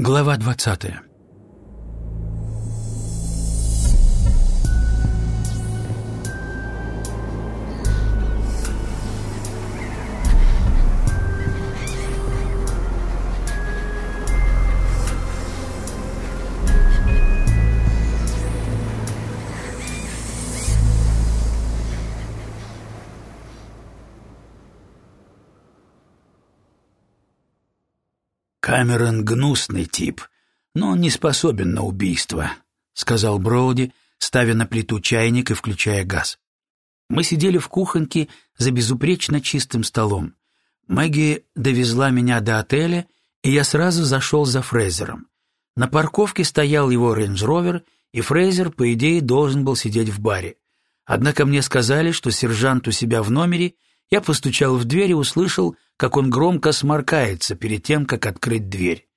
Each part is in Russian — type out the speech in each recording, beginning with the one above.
Глава двадцатая Камерон гнусный тип, но он не способен на убийство, сказал Броуди, ставя на плиту чайник и включая газ. Мы сидели в кухонке за безупречно чистым столом. Мэгги довезла меня до отеля, и я сразу зашел за Фрейзером. На парковке стоял его рейндж-ровер, и Фрейзер, по идее, должен был сидеть в баре. Однако мне сказали, что сержант у себя в номере — я постучал в дверь и услышал, как он громко сморкается перед тем, как открыть дверь.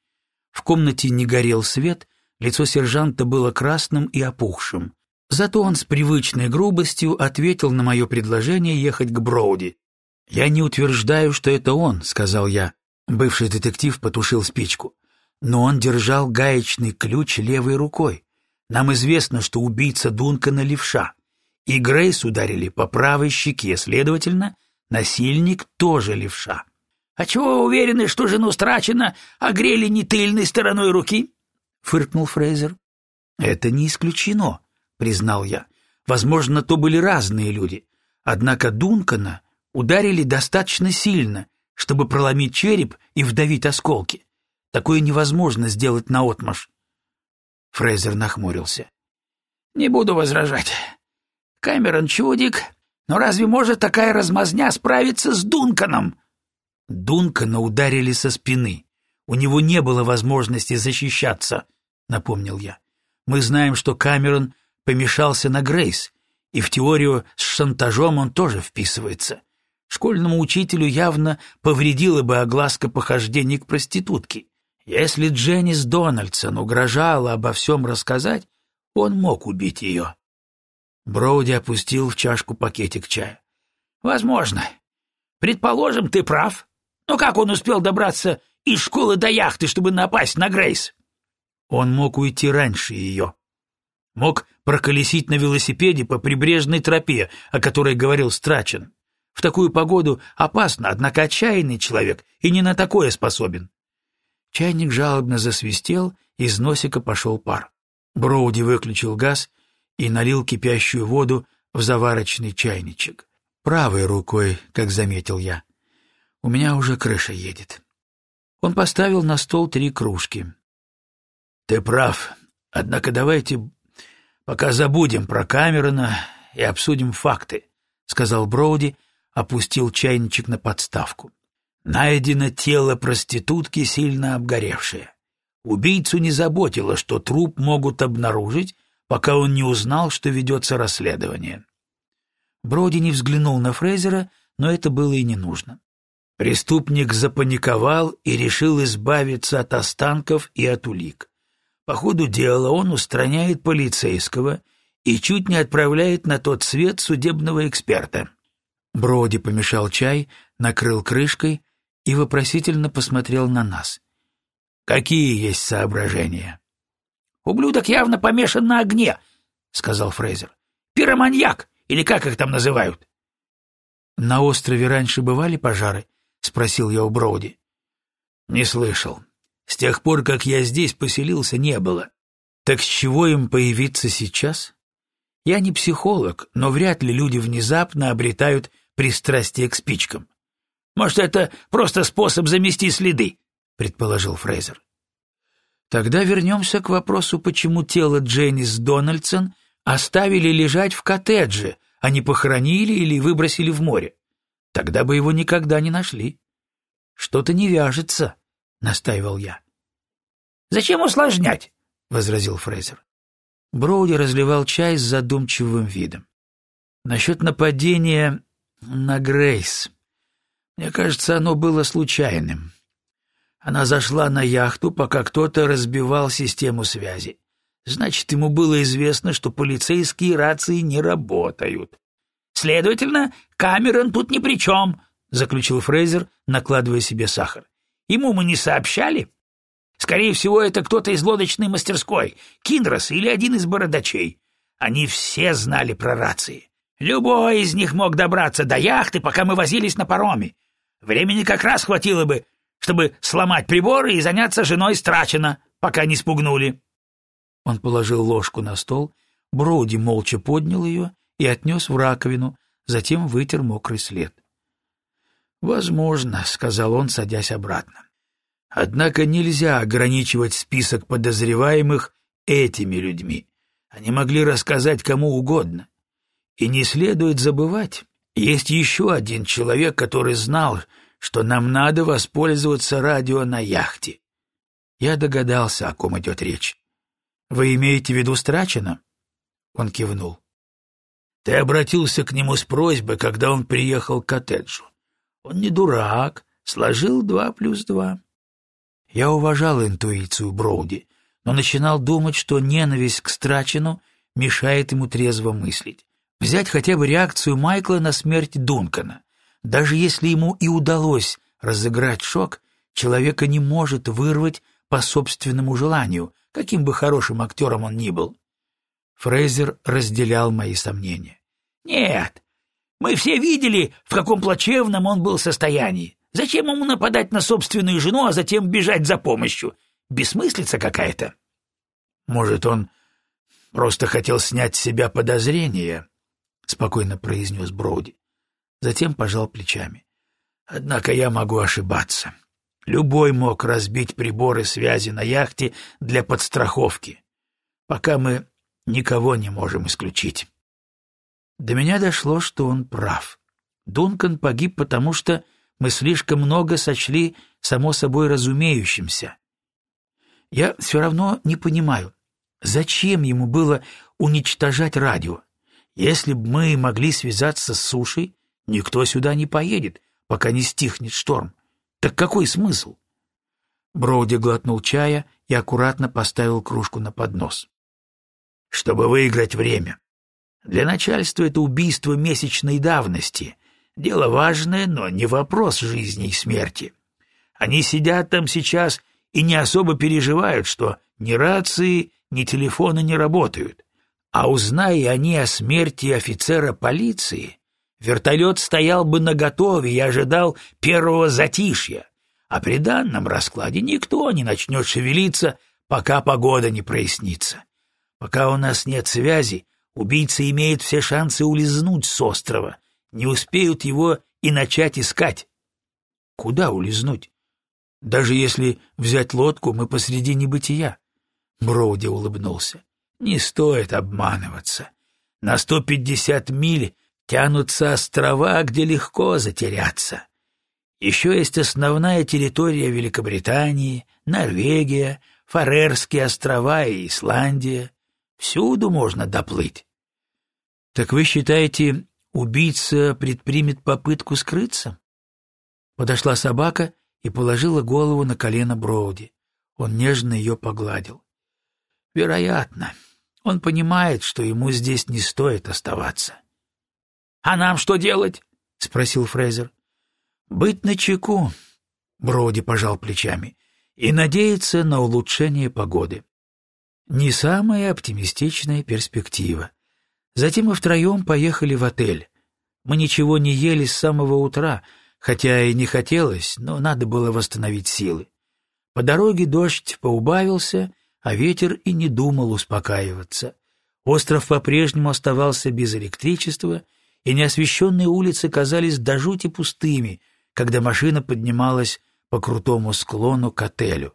В комнате не горел свет, лицо сержанта было красным и опухшим. Зато он с привычной грубостью ответил на мое предложение ехать к Броуди. «Я не утверждаю, что это он», — сказал я. Бывший детектив потушил спичку. Но он держал гаечный ключ левой рукой. Нам известно, что убийца Дункана левша. И Грейс ударили по правой щеке, следовательно, Насильник тоже левша. — А чего вы уверены, что жену Страчина огрели не тыльной стороной руки? — фыркнул Фрейзер. — Это не исключено, — признал я. Возможно, то были разные люди. Однако Дункана ударили достаточно сильно, чтобы проломить череп и вдавить осколки. Такое невозможно сделать наотмашь. Фрейзер нахмурился. — Не буду возражать. Камерон чудик, но разве может такая размазня справиться с Дунканом? Дункана ударили со спины. У него не было возможности защищаться, напомнил я. Мы знаем, что Камерон помешался на Грейс, и в теорию с шантажом он тоже вписывается. Школьному учителю явно повредила бы огласка похождений к проститутке. Если Дженнис Дональдсон угрожала обо всем рассказать, он мог убить ее. Броуди опустил в чашку пакетик чая. «Возможно. Предположим, ты прав. Но как он успел добраться из школы до яхты, чтобы напасть на Грейс?» Он мог уйти раньше ее. Мог проколесить на велосипеде по прибрежной тропе, о которой говорил Страчен. В такую погоду опасно, однако отчаянный человек и не на такое способен. Чайник жалобно засвистел, из носика пошел пар. Броуди выключил газ и налил кипящую воду в заварочный чайничек. Правой рукой, как заметил я. У меня уже крыша едет. Он поставил на стол три кружки. «Ты прав. Однако давайте пока забудем про Камерона и обсудим факты», — сказал Броуди, опустил чайничек на подставку. «Найдено тело проститутки, сильно обгоревшее. Убийцу не заботило, что труп могут обнаружить, пока он не узнал, что ведется расследование. Броди не взглянул на Фрейзера, но это было и не нужно. Преступник запаниковал и решил избавиться от останков и от улик. По ходу дела он устраняет полицейского и чуть не отправляет на тот свет судебного эксперта. Броди помешал чай, накрыл крышкой и вопросительно посмотрел на нас. «Какие есть соображения?» Ублюдок явно помешан на огне, — сказал Фрейзер. — Пироманьяк, или как их там называют? — На острове раньше бывали пожары? — спросил я у Броуди. — Не слышал. С тех пор, как я здесь поселился, не было. Так с чего им появиться сейчас? Я не психолог, но вряд ли люди внезапно обретают пристрастие к спичкам. Может, это просто способ замести следы, предположил Фрейзер. Тогда вернемся к вопросу, почему тело Дженнис Дональдсон оставили лежать в коттедже, а не похоронили или выбросили в море. Тогда бы его никогда не нашли. Что-то не вяжется, — настаивал я. «Зачем усложнять?» — возразил Фрейзер. Броуди разливал чай с задумчивым видом. «Насчет нападения на Грейс. Мне кажется, оно было случайным. Она зашла на яхту, пока кто-то разбивал систему связи. Значит, ему было известно, что полицейские рации не работают. «Следовательно, Камерон тут ни при чем», — заключил Фрейзер, накладывая себе сахар. «Ему мы не сообщали?» Скорее всего, это кто-то из лодочной мастерской, Киндрос или один из бородачей. Они все знали про рации. Любой из них мог добраться до яхты, пока мы возились на пароме. Времени как раз хватило бы, чтобы сломать приборы и заняться женой Страчена, пока не спугнули. Он положил ложку на стол, Броуди молча поднял ее и отнес в раковину, затем вытер мокрый след. «Возможно», — сказал он, садясь обратно. «Однако нельзя ограничивать список подозреваемых этими людьми. Они могли рассказать кому угодно. И не следует забывать, есть еще один человек, который знал, что нам надо воспользоваться радио на яхте. Я догадался, о ком идет речь. Вы имеете в виду Страчина? Он кивнул. Ты обратился к нему с просьбой, когда он приехал к коттеджу. Он не дурак, сложил два плюс два. Я уважал интуицию Броуди, но начинал думать, что ненависть к Страчину мешает ему трезво мыслить. Взять хотя бы реакцию Майкла на смерть Дункана. Даже если ему и удалось разыграть шок, человека не может вырвать по собственному желанию, каким бы хорошим актером он ни был. Фрейзер разделял мои сомнения. «Нет, мы все видели, в каком плачевном он был состоянии. Зачем ему нападать на собственную жену, а затем бежать за помощью? Бессмыслица какая-то». «Может, он просто хотел снять с себя подозрения?» — спокойно произнес Броуди. Затем пожал плечами. «Однако я могу ошибаться. Любой мог разбить приборы связи на яхте для подстраховки. Пока мы никого не можем исключить». До меня дошло, что он прав. Дункан погиб, потому что мы слишком много сочли само собой разумеющимся. Я все равно не понимаю, зачем ему было уничтожать радио? Если бы мы могли связаться с сушей, никто сюда не поедет, пока не стихнет шторм. Так какой смысл? Броуди глотнул чая и аккуратно поставил кружку на поднос. Чтобы выиграть время. Для начальства это убийство месячной давности. Дело важное, но не вопрос жизни и смерти. Они сидят там сейчас и не особо переживают, что ни рации, ни телефоны не работают. А узная они о смерти офицера полиции, вертолет стоял бы наготове и ожидал первого затишья. А при данном раскладе никто не начнет шевелиться, пока погода не прояснится. Пока у нас нет связи, Убийца имеет все шансы улизнуть с острова. Не успеют его и начать искать. Куда улизнуть? Даже если взять лодку, мы посреди небытия. Броуди улыбнулся. Не стоит обманываться. На сто пятьдесят миль тянутся острова, где легко затеряться. Еще есть основная территория Великобритании, Норвегия, Фарерские острова и Исландия. Всюду можно доплыть. Так вы считаете, убийца предпримет попытку скрыться? Подошла собака и положила голову на колено Броуди. Он нежно ее погладил. Вероятно. Он понимает, что ему здесь не стоит оставаться. — А нам что делать? — спросил Фрейзер. — Быть начеку, — Броуди пожал плечами, — и надеяться на улучшение погоды. Не самая оптимистичная перспектива. Затем мы втроем поехали в отель. Мы ничего не ели с самого утра, хотя и не хотелось, но надо было восстановить силы. По дороге дождь поубавился, а ветер и не думал успокаиваться. Остров по-прежнему оставался без электричества, и неосвещенные улицы казались до жути пустыми, когда машина поднималась по крутому склону к отелю.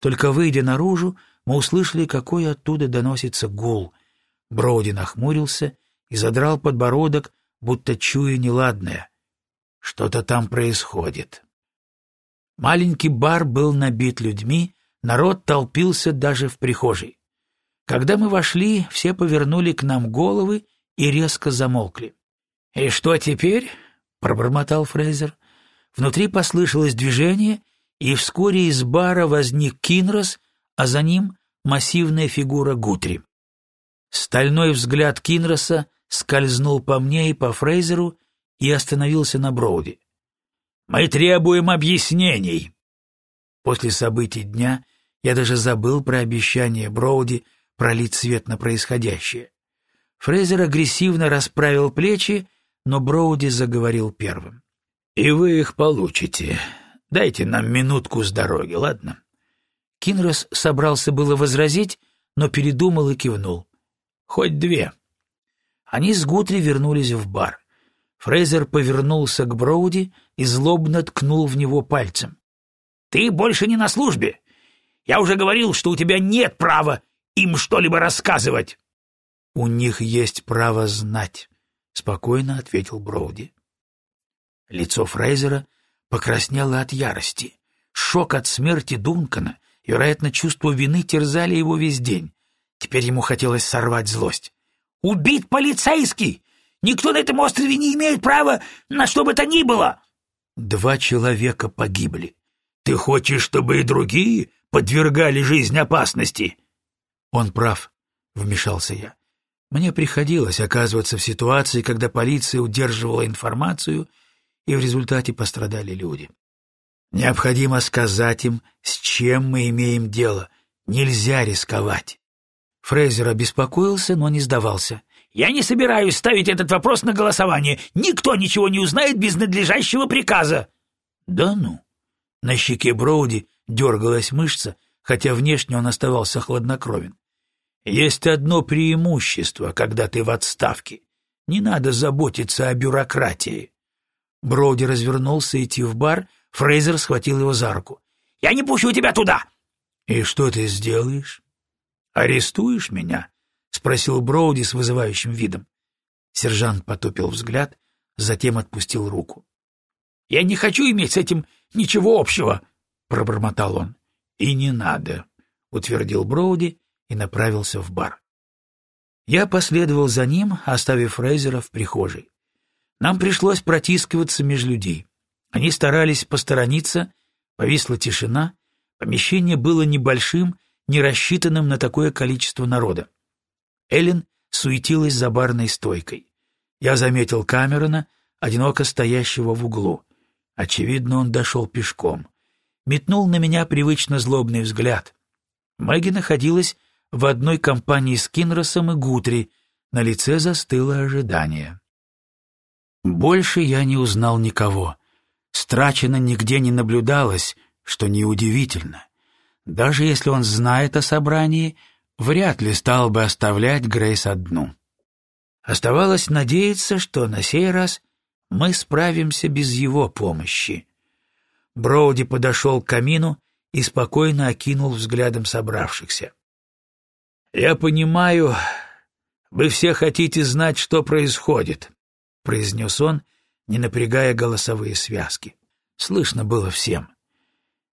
Только выйдя наружу, мы услышали, какой оттуда доносится гул. Броуди нахмурился и задрал подбородок, будто чуя неладное. Что-то там происходит. Маленький бар был набит людьми, народ толпился даже в прихожей. Когда мы вошли, все повернули к нам головы и резко замолкли. «И что теперь?» — пробормотал Фрейзер. Внутри послышалось движение, и вскоре из бара возник Кинрос а за ним массивная фигура Гутри. Стальной взгляд Кинроса скользнул по мне и по Фрейзеру и остановился на Броуди. «Мы требуем объяснений!» После событий дня Я даже забыл про обещание Броуди пролить свет на происходящее. Фрейзер агрессивно расправил плечи, но Броуди заговорил первым. «И вы их получите. Дайте нам минутку с дороги, ладно?» Кинрос собрался было возразить, но передумал и кивнул. «Хоть две». Они с Гутри вернулись в бар. Фрейзер повернулся к Броуди и злобно ткнул в него пальцем. «Ты больше не на службе. Я уже говорил, что у тебя нет права им что-либо рассказывать». «У них есть право знать», — спокойно ответил Броуди. Лицо Фрейзера покраснело от ярости. Шок от смерти Дункана и, вероятно, чувство вины терзали его весь день. Теперь ему хотелось сорвать злость. «Убит полицейский! Никто на этом острове не имеет права на что бы то ни было!» Два человека погибли. «Ты хочешь, чтобы и другие подвергали жизнь опасности?» «Он прав», — вмешался я. Мне приходилось оказываться в ситуации, когда полиция удерживала информацию, и в результате пострадали люди. Необходимо сказать им, с чем мы имеем дело. Нельзя рисковать. Фрейзер обеспокоился, но не сдавался. «Я не собираюсь ставить этот вопрос на голосование. Никто ничего не узнает без надлежащего приказа». «Да ну». На щеке Броуди дергалась мышца, хотя внешне он оставался хладнокровен. «Есть одно преимущество, когда ты в отставке. Не надо заботиться о бюрократии». Броуди развернулся идти в бар, Фрейзер схватил его за руку. «Я не пущу тебя туда!» «И что ты сделаешь?» «Арестуешь меня?» — спросил Броуди с вызывающим видом. Сержант потупил взгляд, затем отпустил руку. «Я не хочу иметь с этим ничего общего!» — пробормотал он. «И не надо», — утвердил Броуди и направился в бар. Я последовал за ним, оставив Фрейзера в прихожей. Нам пришлось протискиваться между людей. Они старались посторониться, повисла тишина, помещение было небольшим, не рассчитанным на такое количество народа. Эллен суетилась за барной стойкой. Я заметил Камерона, одиноко стоящего в углу. Очевидно, он дошел пешком. Метнул на меня привычно злобный взгляд. Мэгги находилась в одной компании с Кинросом и Гутри, на лице застыло ожидание. Больше я не узнал никого. Страчено нигде не наблюдалось, что неудивительно. Даже если он знает о собрании, вряд ли стал бы оставлять Грейс одну. Оставалось надеяться, что на сей раз мы справимся без его помощи. Броуди подошел к камину и спокойно окинул взглядом собравшихся. «Я понимаю, вы все хотите знать, что происходит произнес он, не напрягая голосовые связки. Слышно было всем.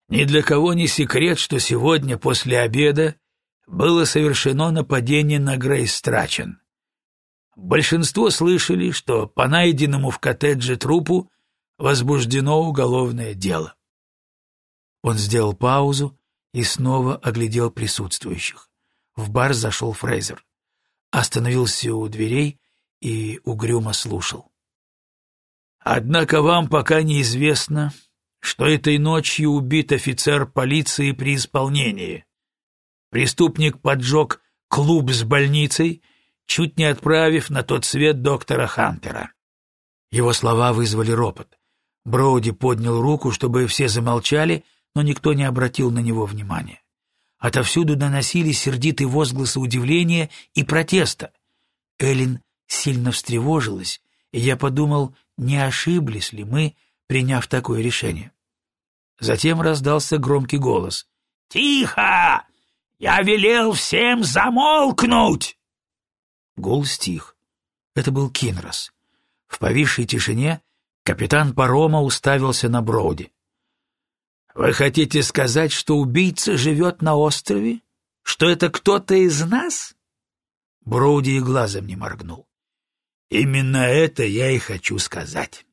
Ни для кого не секрет, что сегодня после обеда было совершено нападение на Грейс Страчен. Большинство слышали, что по найденному в коттедже трупу возбуждено уголовное дело. Он сделал паузу и снова оглядел присутствующих. В бар зашел Фрейзер. Остановился у дверей и угрюмо слушал. «Однако вам пока неизвестно, что этой ночью убит офицер полиции при исполнении. Преступник поджег клуб с больницей, чуть не отправив на тот свет доктора Хантера. Его слова вызвали ропот. Броуди поднял руку, чтобы все замолчали, но никто не обратил на него внимания. Отовсюду доносились сердитые возгласы удивления и протеста. Эллен сильно встревожилась, и я подумал, не ошиблись ли мы, приняв такое решение. Затем раздался громкий голос. «Тихо! Я велел всем замолкнуть!» Гул стих. Это был Кинрос. В повисшей тишине капитан парома уставился на Броуди. «Вы хотите сказать, что убийца живет на острове? Что это кто-то из нас?» Броуди и глазом не моргнул. Именно это я и хочу сказать.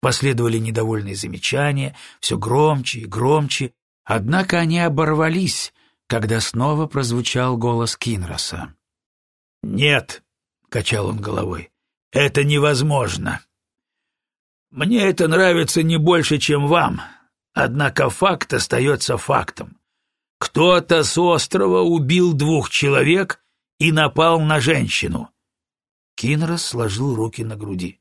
Последовали недовольные замечания, все громче и громче, однако они оборвались, когда снова прозвучал голос Кинроса. «Нет», — качал он головой, — «это невозможно. Мне это нравится не больше, чем вам, однако факт остается фактом. Кто-то с острова убил двух человек и напал на женщину. Кинрос сложил руки на груди.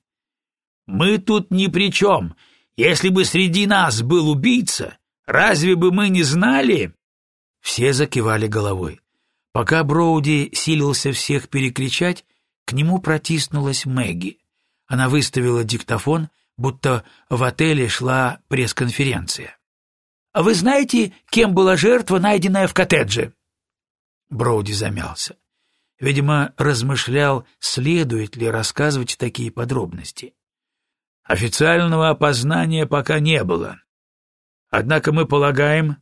«Мы тут ни при чем. Если бы среди нас был убийца, разве бы мы не знали?» Все закивали головой. Пока Броуди силился всех перекричать, к нему протиснулась Мэгги. Она выставила диктофон, будто в отеле шла пресс-конференция. А вы знаете, кем была жертва, найденная в коттедже?» Броуди замялся. Видимо, размышлял, следует ли рассказывать такие подробности. Официального опознания пока не было. Однако мы полагаем,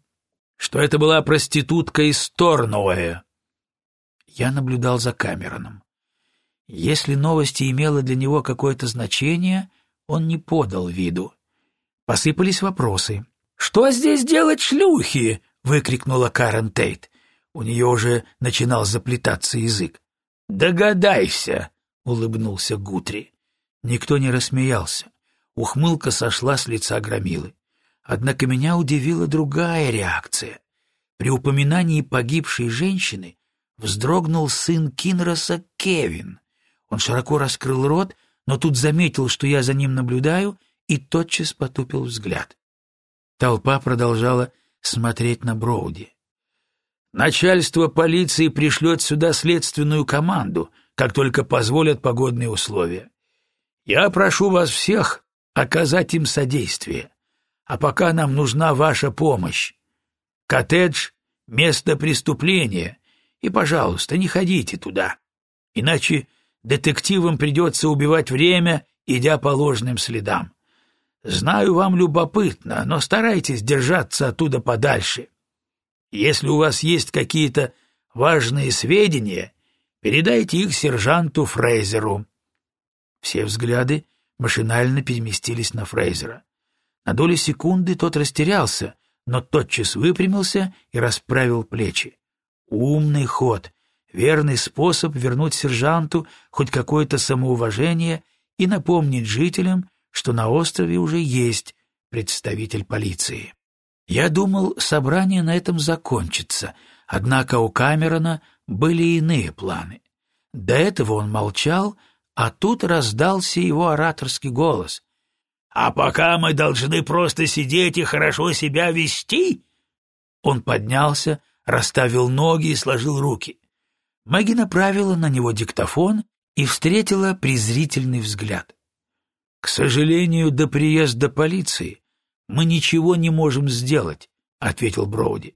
что это была проститутка из Торнуэя. Я наблюдал за Камероном. Если новости имела для него какое-то значение, он не подал виду. Посыпались вопросы. «Что здесь делать шлюхи?» — выкрикнула Карен Тейт. У нее уже начинал заплетаться язык. «Догадайся!» — улыбнулся Гутри. Никто не рассмеялся. Ухмылка сошла с лица громилы. Однако меня удивила другая реакция. При упоминании погибшей женщины вздрогнул сын Кинроса Кевин. Он широко раскрыл рот, но тут заметил, что я за ним наблюдаю, и тотчас потупил взгляд. Толпа продолжала смотреть на Броуди. «Начальство полиции пришлет сюда следственную команду, как только позволят погодные условия. Я прошу вас всех оказать им содействие, а пока нам нужна ваша помощь. Коттедж — место преступления, и, пожалуйста, не ходите туда, иначе детективам придется убивать время, идя по ложным следам. Знаю, вам любопытно, но старайтесь держаться оттуда подальше. Если у вас есть какие-то важные сведения, передайте их сержанту Фрейзеру». Все взгляды машинально переместились на Фрейзера. На долю секунды тот растерялся, но тотчас выпрямился и расправил плечи. Умный ход, верный способ вернуть сержанту хоть какое-то самоуважение и напомнить жителям, что на острове уже есть представитель полиции. Я думал, собрание на этом закончится, однако у Камерона были иные планы. До этого он молчал, а тут раздался его ораторский голос. «А пока мы должны просто сидеть и хорошо себя вести?» Он поднялся, расставил ноги и сложил руки. Мэгги направила на него диктофон и встретила презрительный взгляд. К сожалению, до приезда полиции мы ничего не можем сделать, ответил Броуди.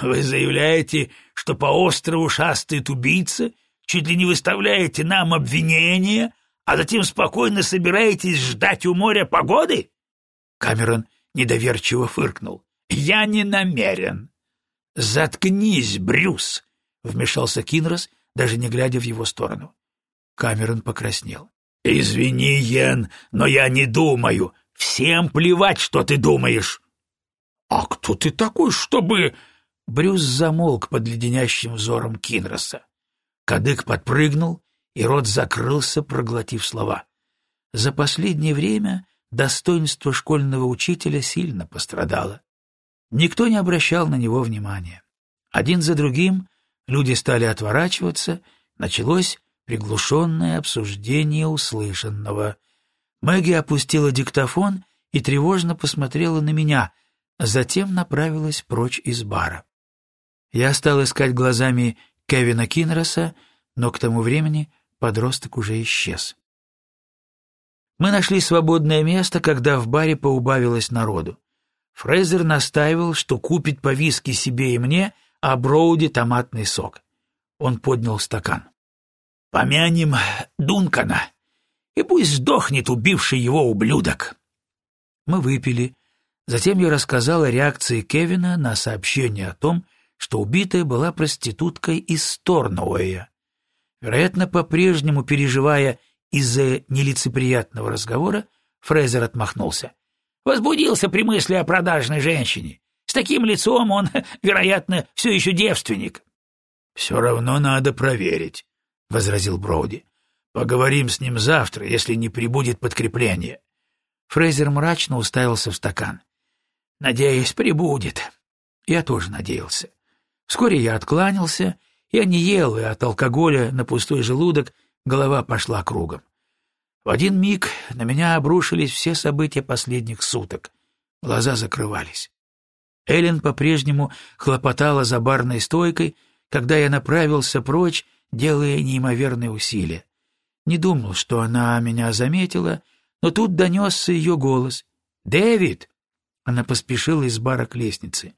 Вы заявляете, что по острову шастает убийца, чуть ли не выставляете нам обвинения, а затем спокойно собираетесь ждать у моря погоды? Камерон недоверчиво фыркнул. Я не намерен. Заткнись, Брюс, вмешался Кинрос, даже не глядя в его сторону. Камерон покраснел. «Извини, Йен, но я не думаю. Всем плевать, что ты думаешь». «А кто ты такой, чтобы...» Брюс замолк под леденящим взором Кинроса. Кадык подпрыгнул, и рот закрылся, проглотив слова. За последнее время достоинство школьного учителя сильно пострадало. Никто не обращал на него внимания. Один за другим люди стали отворачиваться, началось приглушенное обсуждение услышанного. Мэгги опустила диктофон и тревожно посмотрела на меня, затем направилась прочь из бара. Я стал искать глазами Кевина Кинроса, но к тому времени подросток уже исчез. Мы нашли свободное место, когда в баре поубавилось народу. Фрейзер настаивал, что купит по виски себе и мне, а Броуди — томатный сок. Он поднял стакан. Помянем Дункана, и пусть сдохнет убивший его ублюдок. Мы выпили. Затем я рассказал о реакции Кевина на сообщение о том, что убитая была проституткой из Торнуэя. Вероятно, по-прежнему переживая из-за нелицеприятного разговора, Фрейзер отмахнулся. Возбудился при мысли о продажной женщине. С таким лицом он, вероятно, все еще девственник. — Все равно надо проверить, — возразил Броуди. «Поговорим с ним завтра, если не прибудет подкрепление». Фрейзер мрачно уставился в стакан. «Надеюсь, прибудет. Я тоже надеялся. Вскоре я откланялся, я не ел, и от алкоголя на пустой желудок голова пошла кругом. В один миг на меня обрушились все события последних суток. Глаза закрывались. Эллен по-прежнему хлопотала за барной стойкой, когда я направился прочь, делая неимоверные усилия. Не думал, что она меня заметила, но тут донесся ее голос. «Дэвид!» Она поспешила из бара к лестнице.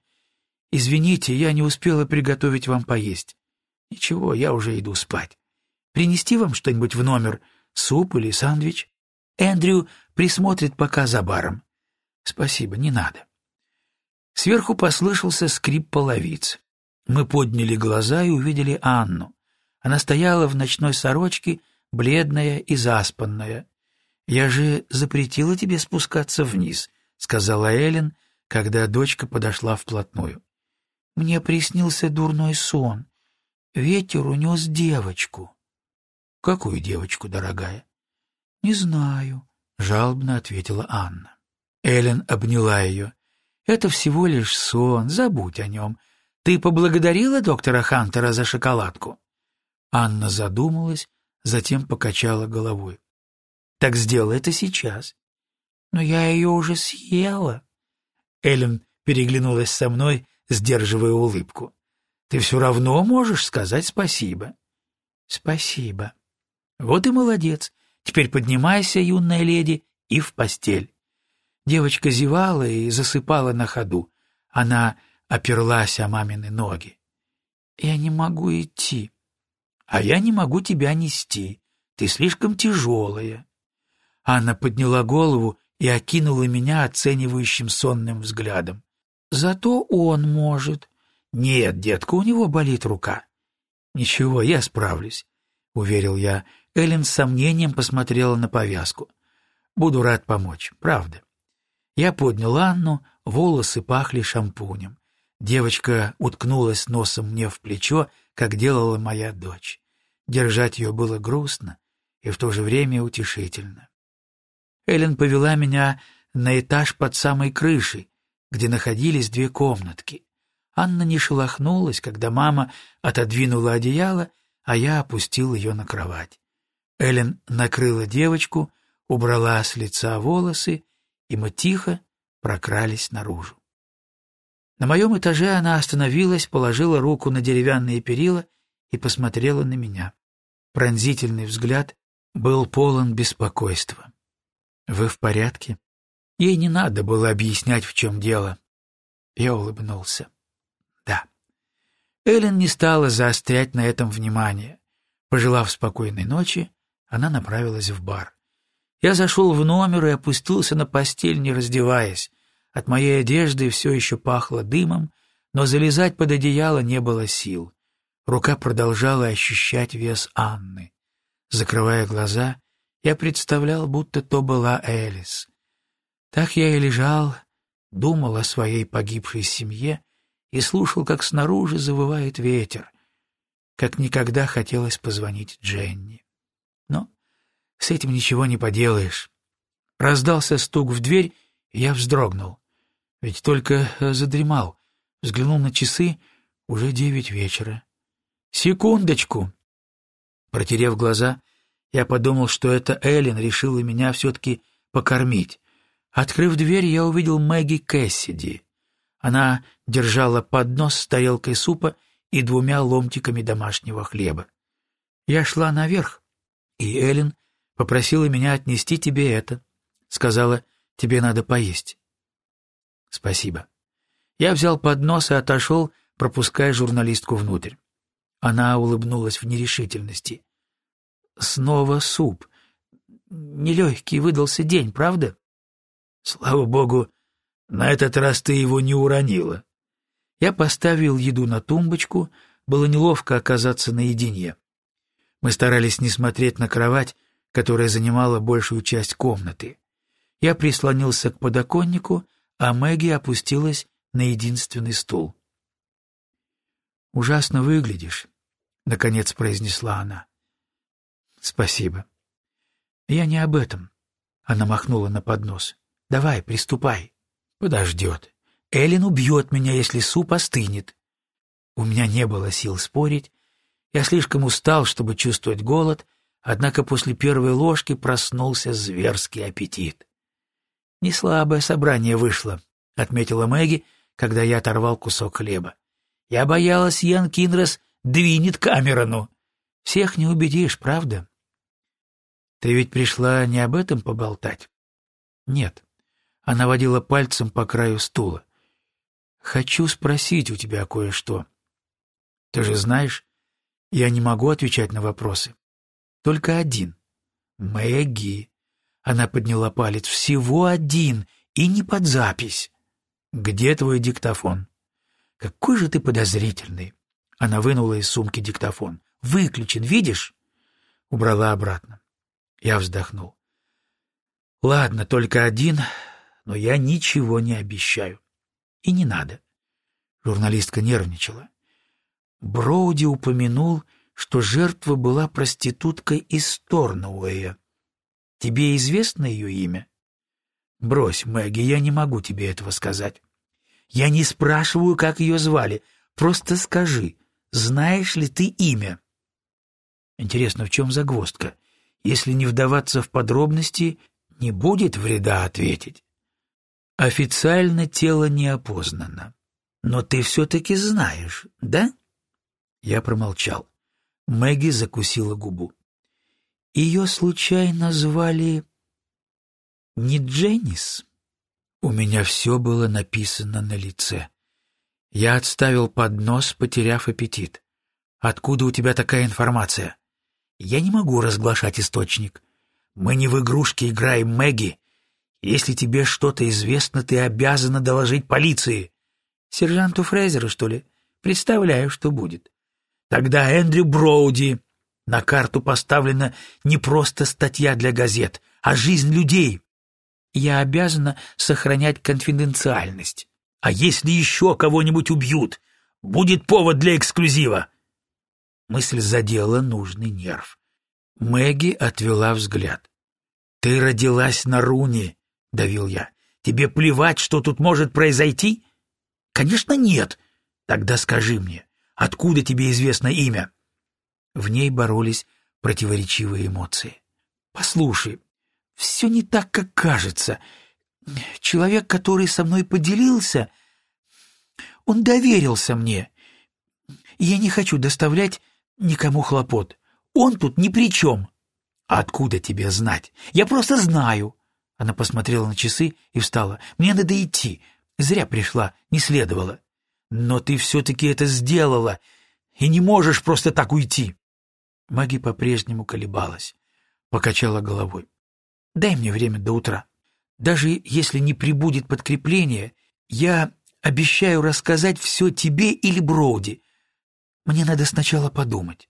«Извините, я не успела приготовить вам поесть». «Ничего, я уже иду спать. Принести вам что-нибудь в номер? Суп или сандвич?» «Эндрю присмотрит пока за баром». «Спасибо, не надо». Сверху послышался скрип половиц. Мы подняли глаза и увидели Анну. Она стояла в ночной сорочке, бледная и заспанная. «Я же запретила тебе спускаться вниз», — сказала Эллен, когда дочка подошла вплотную. «Мне приснился дурной сон. Ветер унес девочку». «Какую девочку, дорогая?» «Не знаю», — жалобно ответила Анна. Эллен обняла ее. «Это всего лишь сон, забудь о нем. Ты поблагодарила доктора Хантера за шоколадку?» Анна задумалась, затем покачала головой. Так сделай это сейчас. Но я ее уже съела. Эллен переглянулась со мной, сдерживая улыбку. Ты все равно можешь сказать спасибо. Спасибо. Вот и молодец. Теперь поднимайся, юная леди, и в постель. Девочка зевала и засыпала на ходу. Она оперлась о мамины ноги. «Я не могу идти». «А я не могу тебя нести. Ты слишком тяжелая». Анна подняла голову и окинула меня оценивающим сонным взглядом. «Зато он может». «Нет, детка, у него болит рука». «Ничего, я справлюсь», — уверил я. Эллен с сомнением посмотрела на повязку. «Буду рад помочь, правда». Я поднял Анну, волосы пахли шампунем. Девочка уткнулась носом мне в плечо, как делала моя дочь. Держать ее было грустно и в то же время утешительно. Эллен повела меня на этаж под самой крышей, где находились две комнатки. Анна не шелохнулась, когда мама отодвинула одеяло, а я опустил ее на кровать. Эллен накрыла девочку, убрала с лица волосы, и мы тихо прокрались наружу. На моем этаже она остановилась, положила руку на деревянные перила и посмотрела на меня. Пронзительный взгляд был полон беспокойства. «Вы в порядке?» Ей не надо было объяснять, в чем дело. Я улыбнулся. «Да». Эллен не стала заострять на этом внимание. Пожелав спокойной ночи, она направилась в бар. Я зашел в номер и опустился на постель, не раздеваясь. От моей одежды все еще пахло дымом, но залезать под одеяло не было сил. Рука продолжала ощущать вес Анны. Закрывая глаза, я представлял, будто то была Элис. Так я и лежал, думал о своей погибшей семье и слушал, как снаружи завывает ветер. Как никогда хотелось позвонить Дженни. Но с этим ничего не поделаешь. Раздался стук в дверь, и я вздрогнул. Ведь только э, задремал. Взглянул на часы, уже девять вечера. «Секундочку!» Протерев глаза, я подумал, что это Эллен решила меня все-таки покормить. Открыв дверь, я увидел Мэгги Кэссиди. Она держала поднос с тарелкой супа и двумя ломтиками домашнего хлеба. Я шла наверх, и Эллен попросила меня отнести тебе это. Сказала, тебе надо поесть. Спасибо. Я взял поднос и отошел, пропуская журналистку внутрь. Она улыбнулась в нерешительности. Снова суп. Нелегкий выдался день, правда? Слава богу, на этот раз ты его не уронила. Я поставил еду на тумбочку, было неловко оказаться наедине. Мы старались не смотреть на кровать, которая занимала большую часть комнаты. Я прислонился к подоконнику, а Мэгги опустилась на единственный стул. «Ужасно выглядишь», — наконец произнесла она. Спасибо. Я не об этом. Она махнула на поднос. Давай, приступай. Подождет. Эллен убьет меня, если суп остынет. У меня не было сил спорить. Я слишком устал, чтобы чувствовать голод, однако после первой ложки проснулся зверский аппетит. «Не слабое собрание вышло», — отметила Мэгги, когда я оторвал кусок хлеба. «Я боялась, Ян Кинрос двинет Камерону. Всех не убедишь, правда?» «Ты ведь пришла не об этом поболтать?» «Нет». Она водила пальцем по краю стула. «Хочу спросить у тебя кое-что. Ты же знаешь, я не могу отвечать на вопросы. Только один. Мэгги. Она подняла палец. Всего один. И не под запись. Где твой диктофон? Какой же ты подозрительный. Она вынула из сумки диктофон. Выключен, видишь? Убрала обратно. Я вздохнул. Ладно, только один, но я ничего не обещаю. И не надо. Журналистка нервничала. Броуди упомянул, что жертва была проституткой из Торнуэя. Тебе известно ее имя? Брось, Мэгги, я не могу тебе этого сказать. Я не спрашиваю, как ее звали. Просто скажи, знаешь ли ты имя? Интересно, в чем загвоздка? Если не вдаваться в подробности, не будет вреда ответить. Официально тело не опознано. Но ты все-таки знаешь, да? Я промолчал. Мэгги закусила губу. Ее случайно звали не Дженнис? У меня все было написано на лице. Я отставил поднос, потеряв аппетит. Откуда у тебя такая информация? Я не могу разглашать источник. Мы не в игрушки играем, Мэгги. Если тебе что-то известно, ты обязана доложить полиции. Сержанту Фрейзеру, что ли? Представляю, что будет. Тогда Эндрю Броуди. На карту поставлена не просто статья для газет, а жизнь людей. Я обязана сохранять конфиденциальность. А если еще кого-нибудь убьют, будет повод для эксклюзива. Мысль задела нужный нерв. Мэгги отвела взгляд. «Ты родилась на руне», — давил я. «Тебе плевать, что тут может произойти?» «Конечно, нет. Тогда скажи мне, Откуда тебе известно имя?» В ней боролись противоречивые эмоции. «Послушай, все не так, как кажется. Человек, который со мной поделился, он доверился мне. Я не хочу доставлять никому хлопот. Он тут ни при чем. откуда тебе знать? Я просто знаю. Она посмотрела на часы и встала. Мне надо идти. Зря пришла, не следовало. Но ты все-таки это сделала, и не можешь просто так уйти. Маги по-прежнему колебалась, покачала головой. Дай мне время до утра. Даже если не прибудет подкрепление, я обещаю рассказать все тебе или Броуди. Мне надо сначала подумать.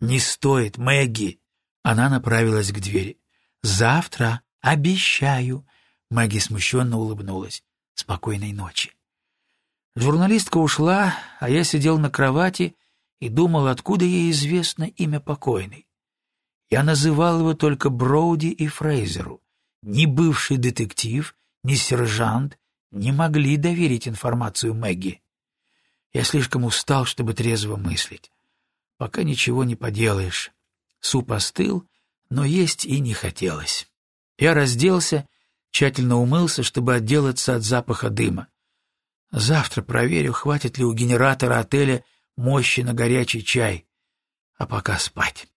Не стоит, Мэгги. Она направилась к двери. Завтра, обещаю. Мэгги смущенно улыбнулась. Спокойной ночи. Журналистка ушла, а я сидел на кровати и думал, откуда ей известно имя покойной. Я называл его только Броуди и Фрейзеру. Ни бывший детектив, ни сержант не могли доверить информацию Мэгги. Я слишком устал, чтобы трезво мыслить. Пока ничего не поделаешь. Суп остыл, но есть и не хотелось. Я разделся, тщательно умылся, чтобы отделаться от запаха дыма. Завтра проверю, хватит ли у генератора отеля мощи на горячий чай. А пока спать.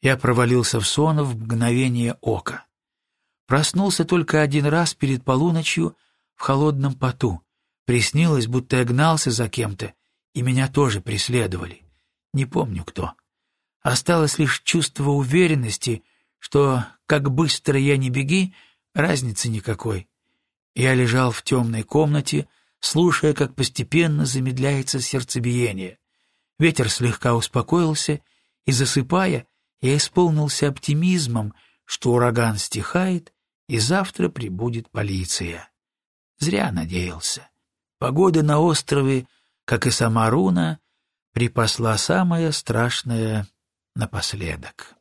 Я провалился в сон в мгновение ока. Проснулся только один раз перед полуночью в холодном поту. Приснилось, будто я гнался за кем-то, и меня тоже преследовали. Не помню кто. Осталось лишь чувство уверенности, что, как быстро я не беги, разницы никакой. Я лежал в темной комнате, слушая, как постепенно замедляется сердцебиение. Ветер слегка успокоился, и, засыпая, я исполнился оптимизмом, что ураган стихает, и завтра прибудет полиция. Зря надеялся. Погода на острове, как и сама Руна, припасла самое страшное напоследок.